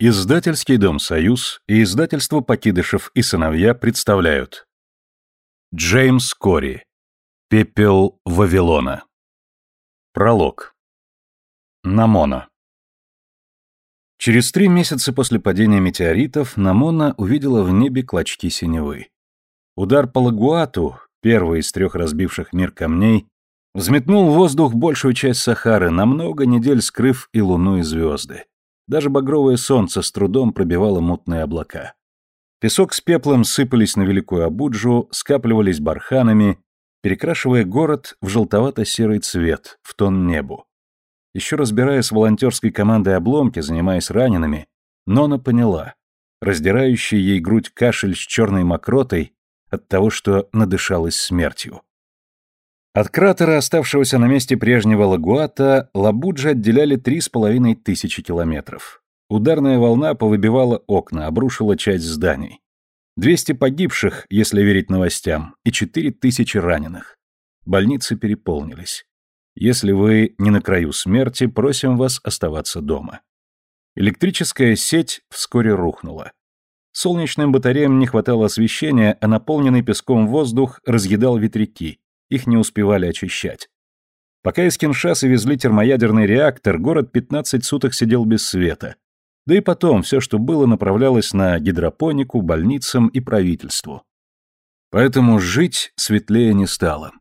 Издательский дом «Союз» и издательство «Покидышев и сыновья» представляют. Джеймс Кори. «Пепел Вавилона» Пролог. Намона. Через три месяца после падения метеоритов Намона увидела в небе клочки синевы. Удар по Лагуату, первый из трех разбивших мир камней, взметнул в воздух большую часть Сахары, на много недель скрыв и луну, и звезды. Даже багровое солнце с трудом пробивало мутные облака. Песок с пеплом сыпались на Великую Абуджу, скапливались барханами, перекрашивая город в желтовато-серый цвет, в тон небу. Еще разбирая с волонтерской командой обломки, занимаясь ранеными, Нона поняла. Раздирающий ей грудь кашель с черной мокротой от того, что надышалась смертью. От кратера, оставшегося на месте прежнего Лагуата, Лабуджа отделяли три с половиной тысячи километров. Ударная волна повыбивала окна, обрушила часть зданий. Двести погибших, если верить новостям, и четыре тысячи раненых. Больницы переполнились. Если вы не на краю смерти, просим вас оставаться дома. Электрическая сеть вскоре рухнула. Солнечным батареям не хватало освещения, а наполненный песком воздух разъедал ветряки, их не успевали очищать. Пока из Киншасы везли термоядерный реактор, город 15 суток сидел без света. Да и потом все, что было, направлялось на гидропонику, больницам и правительству. Поэтому жить светлее не стало.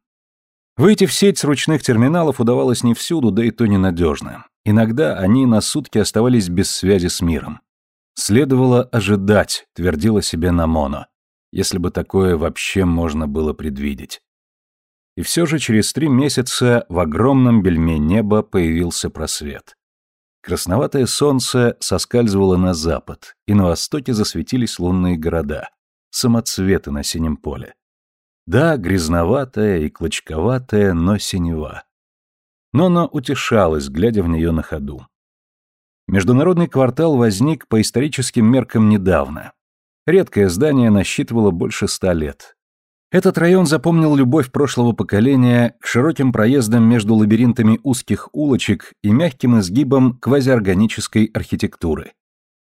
Выйти в сеть с ручных терминалов удавалось не всюду, да и то ненадежно. Иногда они на сутки оставались без связи с миром. Следовало ожидать, твердила себе Намоно, если бы такое вообще можно было предвидеть. И все же через три месяца в огромном бельме неба появился просвет. Красноватое солнце соскальзывало на запад, и на востоке засветились лунные города, самоцветы на синем поле. Да, грязноватая и клочковатая, но синева. Но она утешалась, глядя в нее на ходу. Международный квартал возник по историческим меркам недавно. Редкое здание насчитывало больше ста лет, этот район запомнил любовь прошлого поколения к широким проездам между лабиринтами узких улочек и мягким изгибам квазиорганической архитектуры.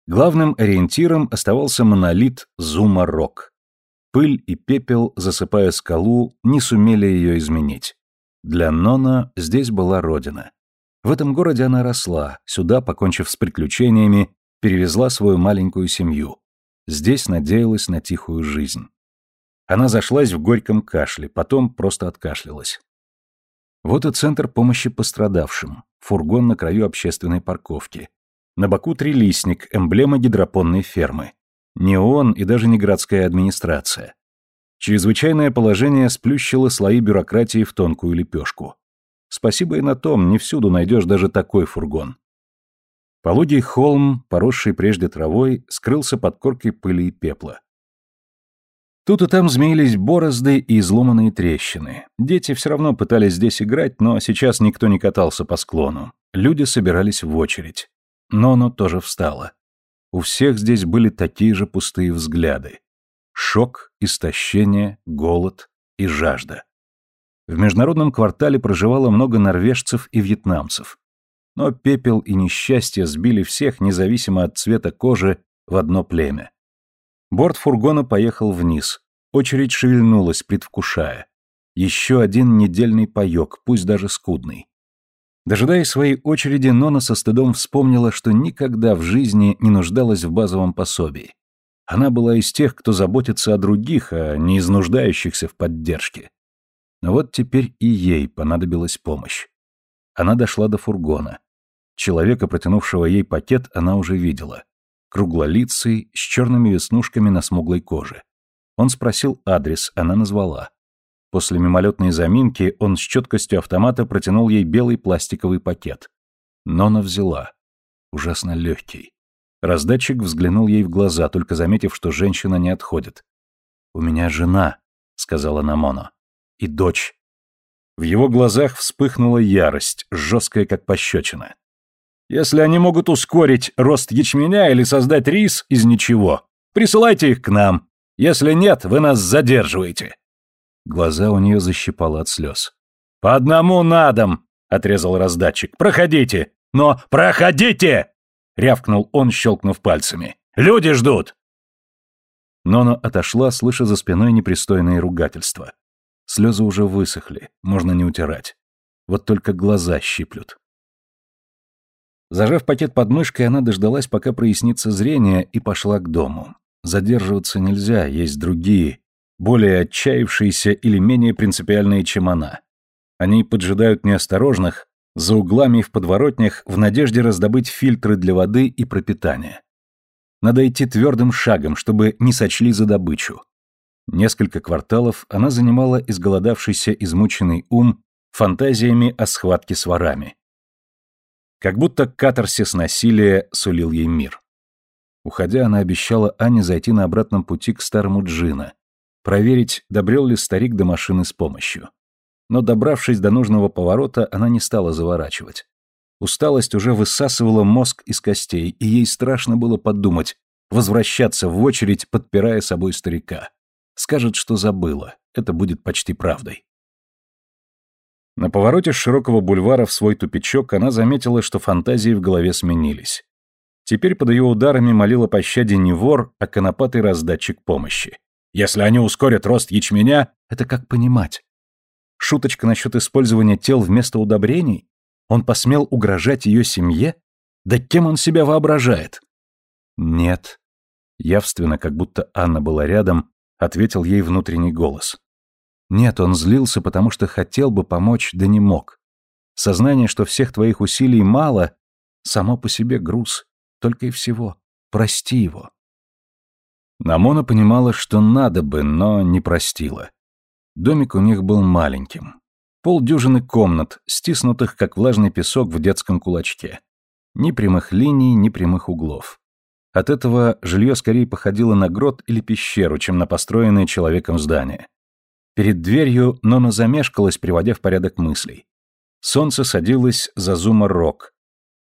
Главным ориентиром оставался монолит Зума-Рок. Пыль и пепел, засыпая скалу, не сумели ее изменить. Для Нона здесь была родина. В этом городе она росла, сюда, покончив с приключениями, перевезла свою маленькую семью. Здесь надеялась на тихую жизнь. Она зашлась в горьком кашле, потом просто откашлялась. Вот и центр помощи пострадавшим, фургон на краю общественной парковки. На боку трилистник, эмблема гидропонной фермы. Не он и даже не городская администрация. Чрезвычайное положение сплющило слои бюрократии в тонкую лепешку. Спасибо и на том, не всюду найдешь даже такой фургон. Пологий холм, поросший прежде травой, скрылся под коркой пыли и пепла. Тут и там змеились борозды и изломанные трещины. Дети все равно пытались здесь играть, но сейчас никто не катался по склону. Люди собирались в очередь. Ноно тоже встала. У всех здесь были такие же пустые взгляды. Шок, истощение, голод и жажда. В международном квартале проживало много норвежцев и вьетнамцев. Но пепел и несчастье сбили всех, независимо от цвета кожи, в одно племя. Борт фургона поехал вниз. Очередь шевельнулась, предвкушая. Еще один недельный паек, пусть даже скудный. Дожидаясь своей очереди, Нона со стыдом вспомнила, что никогда в жизни не нуждалась в базовом пособии. Она была из тех, кто заботится о других, а не из нуждающихся в поддержке. Но вот теперь и ей понадобилась помощь. Она дошла до фургона. Человека, протянувшего ей пакет, она уже видела круглолицый, с черными веснушками на смуглой коже. Он спросил адрес, она назвала. После мимолетной заминки он с четкостью автомата протянул ей белый пластиковый пакет. Нона взяла. Ужасно легкий. Раздатчик взглянул ей в глаза, только заметив, что женщина не отходит. «У меня жена», — сказала Намоно. «И дочь». В его глазах вспыхнула ярость, жесткая как пощечина. Если они могут ускорить рост ячменя или создать рис из ничего, присылайте их к нам. Если нет, вы нас задерживаете». Глаза у нее защипало от слез. «По одному на дом!» — отрезал раздатчик. «Проходите! Но проходите!» — рявкнул он, щелкнув пальцами. «Люди ждут!» Ноно отошла, слыша за спиной непристойные ругательства. Слезы уже высохли, можно не утирать. Вот только глаза щиплют. Зажав пакет под мышкой, она дождалась, пока прояснится зрение, и пошла к дому. Задерживаться нельзя, есть другие, более отчаявшиеся или менее принципиальные, чем она. Они поджидают неосторожных, за углами и в подворотнях, в надежде раздобыть фильтры для воды и пропитания. Надо идти твердым шагом, чтобы не сочли за добычу. Несколько кварталов она занимала изголодавшийся измученный ум фантазиями о схватке с ворами. Как будто катарсис насилия сулил ей мир. Уходя, она обещала Ане зайти на обратном пути к старому Джина, проверить, добрел ли старик до машины с помощью. Но, добравшись до нужного поворота, она не стала заворачивать. Усталость уже высасывала мозг из костей, и ей страшно было подумать, возвращаться в очередь, подпирая собой старика. Скажет, что забыла. Это будет почти правдой. На повороте с широкого бульвара в свой тупичок она заметила, что фантазии в голове сменились. Теперь под ее ударами молила пощаде не вор, а конопатый раздатчик помощи. Если они ускорят рост ячменя, это как понимать? Шуточка насчет использования тел вместо удобрений? Он посмел угрожать ее семье? Да кем он себя воображает? Нет. Явственно, как будто Анна была рядом, ответил ей внутренний голос. Нет, он злился, потому что хотел бы помочь, да не мог. Сознание, что всех твоих усилий мало, само по себе груз, только и всего. Прости его. Намона понимала, что надо бы, но не простила. Домик у них был маленьким. Полдюжины комнат, стиснутых, как влажный песок в детском кулачке. Ни прямых линий, ни прямых углов. От этого жилье скорее походило на грот или пещеру, чем на построенное человеком здание. Перед дверью Нона замешкалась, приводя в порядок мыслей. Солнце садилось за зума-рок.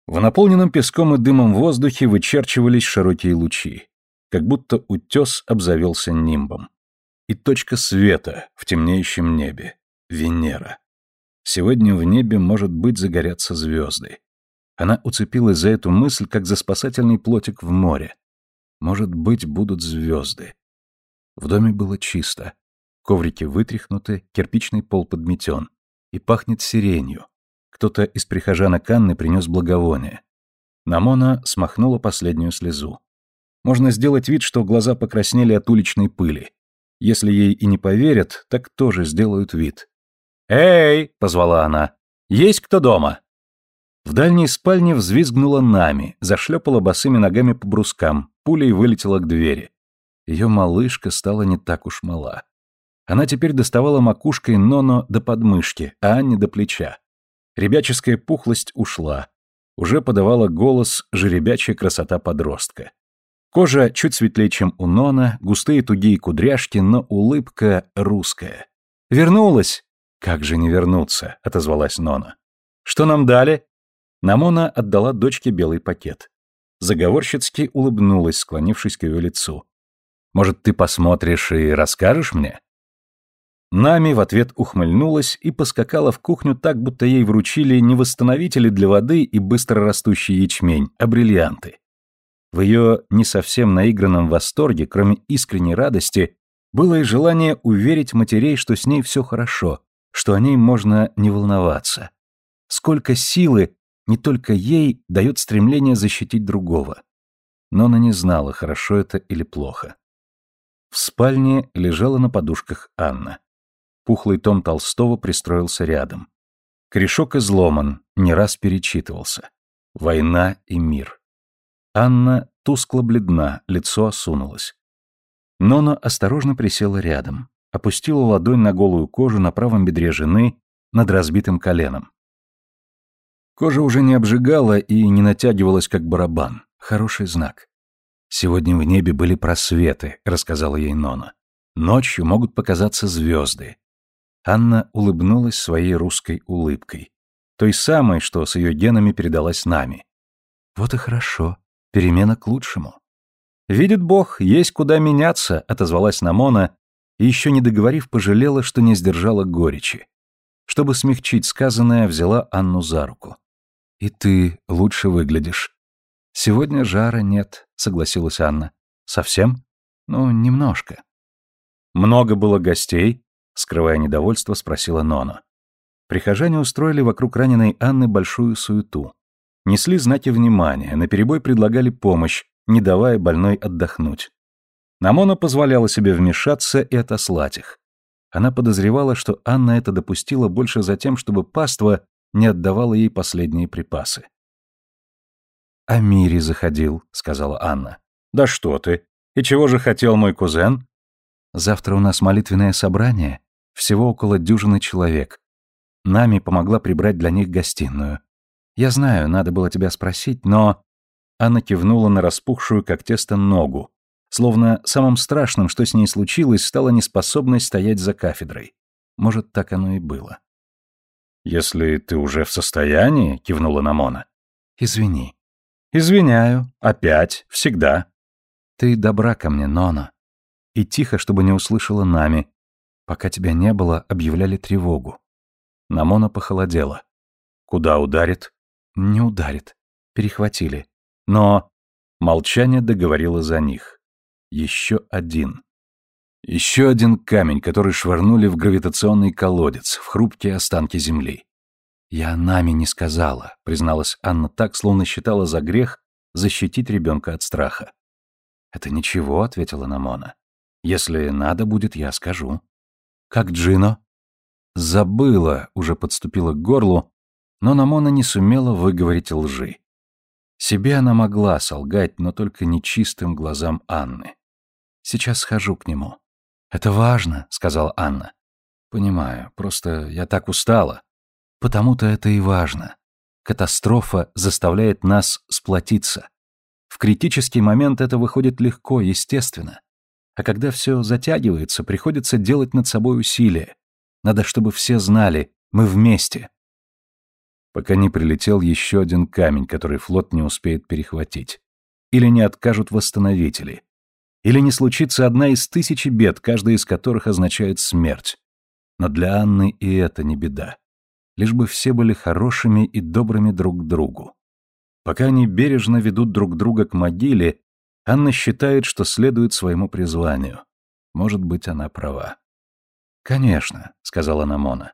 В наполненном песком и дымом воздухе вычерчивались широкие лучи, как будто утес обзавелся нимбом. И точка света в темнеющем небе — Венера. Сегодня в небе, может быть, загорятся звезды. Она уцепилась за эту мысль, как за спасательный плотик в море. Может быть, будут звезды. В доме было чисто. Коврики вытряхнуты, кирпичный пол подметен. И пахнет сиренью. Кто-то из прихожанок Анны принес благовоние. Намона смахнула последнюю слезу. Можно сделать вид, что глаза покраснели от уличной пыли. Если ей и не поверят, так тоже сделают вид. «Эй!» — позвала она. «Есть кто дома?» В дальней спальне взвизгнула Нами, зашлепала босыми ногами по брускам, пулей вылетела к двери. Ее малышка стала не так уж мала. Она теперь доставала макушкой Ноно до подмышки, а Анне до плеча. Ребяческая пухлость ушла. Уже подавала голос жеребячая красота подростка. Кожа чуть светлее, чем у Нона, густые тугие кудряшки, но улыбка русская. «Вернулась!» «Как же не вернуться?» — отозвалась Нона. «Что нам дали?» Намона отдала дочке белый пакет. Заговорщицки улыбнулась, склонившись к ее лицу. «Может, ты посмотришь и расскажешь мне?» Нами в ответ ухмыльнулась и поскакала в кухню так, будто ей вручили не восстановители для воды и быстрорастущий ячмень, а бриллианты. В ее не совсем наигранном восторге, кроме искренней радости, было и желание уверить матерей, что с ней все хорошо, что о ней можно не волноваться. Сколько силы не только ей дает стремление защитить другого. Но она не знала, хорошо это или плохо. В спальне лежала на подушках Анна. Пухлый том Толстого пристроился рядом. Корешок изломан, не раз перечитывался. Война и мир. Анна тускло бледна, лицо осунулось. Нона осторожно присела рядом, опустила ладонь на голую кожу на правом бедре жены над разбитым коленом. Кожа уже не обжигала и не натягивалась, как барабан. Хороший знак. «Сегодня в небе были просветы», — рассказала ей Нона. «Ночью могут показаться звезды. Анна улыбнулась своей русской улыбкой. Той самой, что с ее генами передалась нами. «Вот и хорошо. Перемена к лучшему». «Видит Бог, есть куда меняться», — отозвалась Намона, и еще не договорив, пожалела, что не сдержала горечи. Чтобы смягчить сказанное, взяла Анну за руку. «И ты лучше выглядишь». Сегодня жара нет, согласилась Анна. Совсем? Ну, немножко. Много было гостей? Скрывая недовольство, спросила Нона. Прихожане устроили вокруг раненой Анны большую суету. Несли знаки внимания, наперебой предлагали помощь, не давая больной отдохнуть. Намона позволяла себе вмешаться и отослать их. Она подозревала, что Анна это допустила больше за тем, чтобы паства не отдавала ей последние припасы. «О мире заходил», — сказала Анна. «Да что ты! И чего же хотел мой кузен?» «Завтра у нас молитвенное собрание, всего около дюжины человек. Нами помогла прибрать для них гостиную. Я знаю, надо было тебя спросить, но...» Анна кивнула на распухшую, как тесто, ногу, словно самым страшным, что с ней случилось, стала неспособность стоять за кафедрой. Может, так оно и было. «Если ты уже в состоянии», — кивнула Намона. «Извини». «Извиняю. Опять. Всегда». «Ты добра ко мне, Нона. И тихо, чтобы не услышала нами. Пока тебя не было, объявляли тревогу». Намона похолодела. «Куда ударит?» «Не ударит. Перехватили. Но...» Молчание договорило за них. Еще один. Еще один камень, который швырнули в гравитационный колодец, в хрупкие останки земли. «Я нами не сказала», — призналась Анна так, словно считала за грех защитить ребенка от страха. «Это ничего», — ответила Намона. «Если надо будет, я скажу». «Как Джино?» «Забыла», — уже подступила к горлу, но Намона не сумела выговорить лжи. Себе она могла солгать, но только нечистым глазам Анны. Сейчас схожу к нему. Это важно, сказала Анна. Понимаю, просто я так устала. Потому-то это и важно. Катастрофа заставляет нас сплотиться. В критический момент это выходит легко, естественно. А когда все затягивается, приходится делать над собой усилия. Надо, чтобы все знали, мы вместе. Пока не прилетел еще один камень, который флот не успеет перехватить. Или не откажут восстановители. Или не случится одна из тысячи бед, каждая из которых означает смерть. Но для Анны и это не беда. Лишь бы все были хорошими и добрыми друг к другу. Пока они бережно ведут друг друга к могиле, Анна считает, что следует своему призванию. Может быть, она права. «Конечно», — сказала Намона.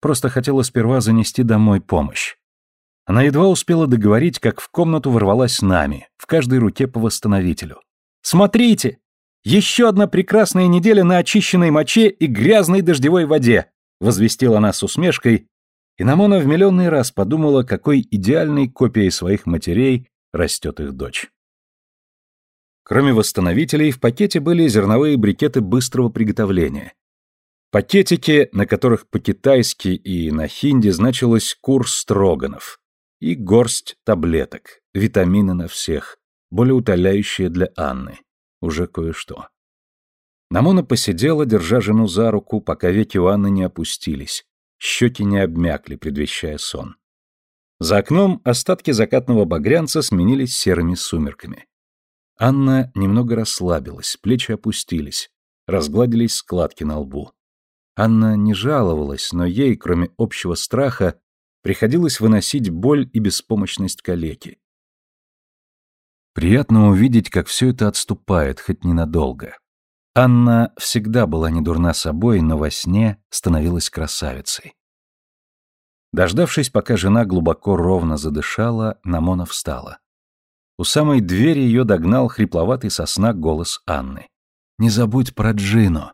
«Просто хотела сперва занести домой помощь». Она едва успела договорить, как в комнату ворвалась нами, в каждой руке по восстановителю. Смотрите! Еще одна прекрасная неделя на очищенной моче и грязной дождевой воде!» — возвестила она с усмешкой, и Намона в миллионный раз подумала, какой идеальной копией своих матерей растет их дочь. Кроме восстановителей, в пакете были зерновые брикеты быстрого приготовления. Пакетики, на которых по-китайски и на хинди значилось курс строганов, и горсть таблеток, витамины на всех, более утоляющее для Анны. Уже кое-что. Намона посидела, держа жену за руку, пока веки у Анны не опустились, щеки не обмякли, предвещая сон. За окном остатки закатного багрянца сменились серыми сумерками. Анна немного расслабилась, плечи опустились, разгладились складки на лбу. Анна не жаловалась, но ей, кроме общего страха, приходилось выносить боль и беспомощность калеки. Приятно увидеть, как все это отступает, хоть ненадолго. Анна всегда была не дурна собой, но во сне становилась красавицей. Дождавшись, пока жена глубоко ровно задышала, Намона встала. У самой двери ее догнал хрипловатый сосна голос Анны. «Не забудь про Джино».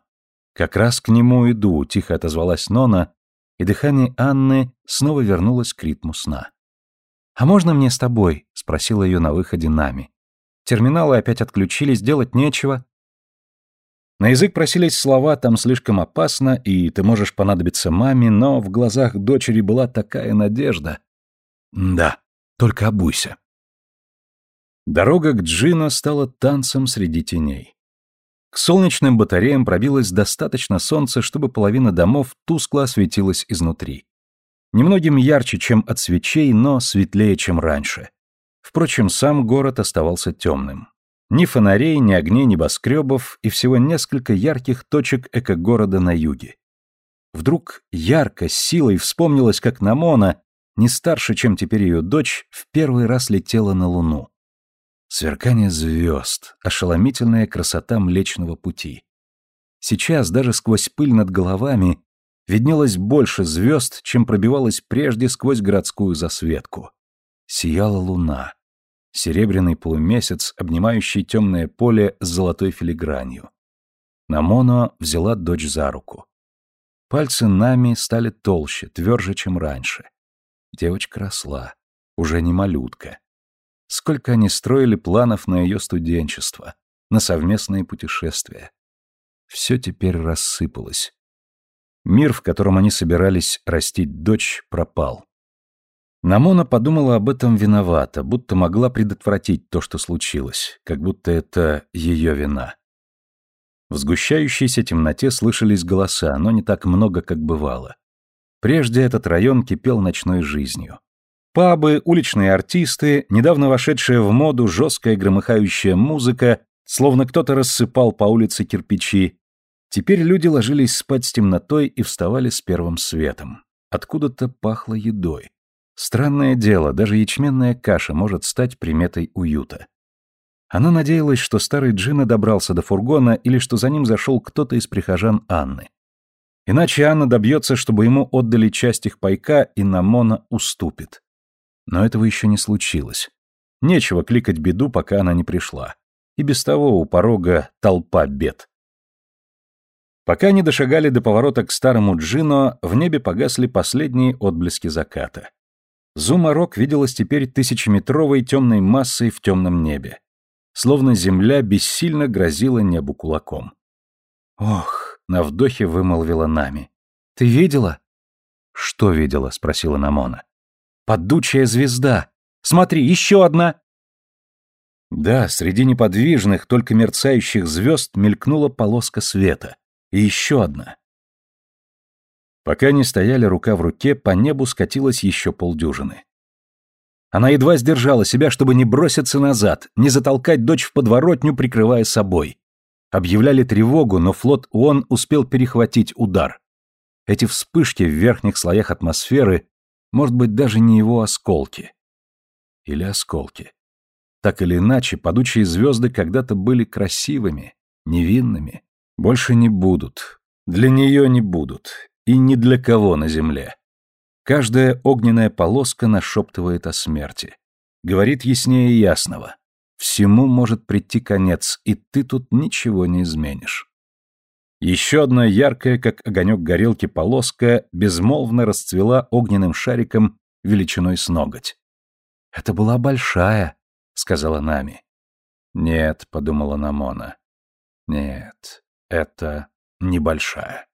«Как раз к нему иду», — тихо отозвалась Нона, и дыхание Анны снова вернулось к ритму сна. «А можно мне с тобой?» — спросила ее на выходе Нами. Терминалы опять отключились, делать нечего. На язык просились слова «там слишком опасно» и «ты можешь понадобиться маме», но в глазах дочери была такая надежда. Да, только обуйся. Дорога к Джино стала танцем среди теней. К солнечным батареям пробилось достаточно солнца, чтобы половина домов тускло осветилась изнутри. Немногим ярче, чем от свечей, но светлее, чем раньше. Впрочем, сам город оставался темным. Ни фонарей, ни огней небоскребов и всего несколько ярких точек эко-города на юге. Вдруг ярко, с силой вспомнилось, как Намона, не старше, чем теперь ее дочь, в первый раз летела на Луну. Сверкание звезд, ошеломительная красота Млечного Пути. Сейчас даже сквозь пыль над головами виднелось больше звезд, чем пробивалось прежде сквозь городскую засветку. Сияла луна, серебряный полумесяц, обнимающий темное поле с золотой филигранью. Намоно взяла дочь за руку. Пальцы Нами стали толще, тверже, чем раньше. Девочка росла, уже не малютка. Сколько они строили планов на ее студенчество, на совместные путешествия. Все теперь рассыпалось. Мир, в котором они собирались растить дочь, пропал. Намона подумала об этом виновата, будто могла предотвратить то, что случилось, как будто это ее вина. В сгущающейся темноте слышались голоса, но не так много, как бывало. Прежде этот район кипел ночной жизнью. Пабы, уличные артисты, недавно вошедшая в моду жесткая громыхающая музыка, словно кто-то рассыпал по улице кирпичи. Теперь люди ложились спать с темнотой и вставали с первым светом. Откуда-то пахло едой. Странное дело, даже ячменная каша может стать приметой уюта. Она надеялась, что старый Джина добрался до фургона или что за ним зашел кто-то из прихожан Анны. Иначе Анна добьется, чтобы ему отдали часть их пайка, и Намона уступит. Но этого еще не случилось. Нечего кликать беду, пока она не пришла. И без того у порога толпа бед. Пока они дошагали до поворота к старому Джино, в небе погасли последние отблески заката. Зумарок виделась теперь тысячеметровой темной массой в темном небе словно земля бессильно грозила небу кулаком. «Ох!» — на вдохе вымолвила Нами. «Ты видела?» «Что видела?» — спросила Намона. «Поддучая звезда! Смотри, еще одна!» Да, среди неподвижных, только мерцающих звезд мелькнула полоска света. И еще одна. Пока они стояли рука в руке, по небу скатилось еще полдюжины. Она едва сдержала себя, чтобы не броситься назад, не затолкать дочь в подворотню, прикрывая собой. Объявляли тревогу, но флот ООН успел перехватить удар. Эти вспышки в верхних слоях атмосферы, может быть, даже не его осколки. Или осколки. Так или иначе, падучие звезды когда-то были красивыми, невинными. Больше не будут. Для нее не будут. И ни для кого на Земле. Каждая огненная полоска нашептывает о смерти. Говорит яснее ясного. Всему может прийти конец, и ты тут ничего не изменишь. Еще одна яркая, как огонек горелки, полоска безмолвно расцвела огненным шариком величиной с ноготь. «Это была большая», — сказала Нами. «Нет», — подумала Намона. «Нет, это небольшая».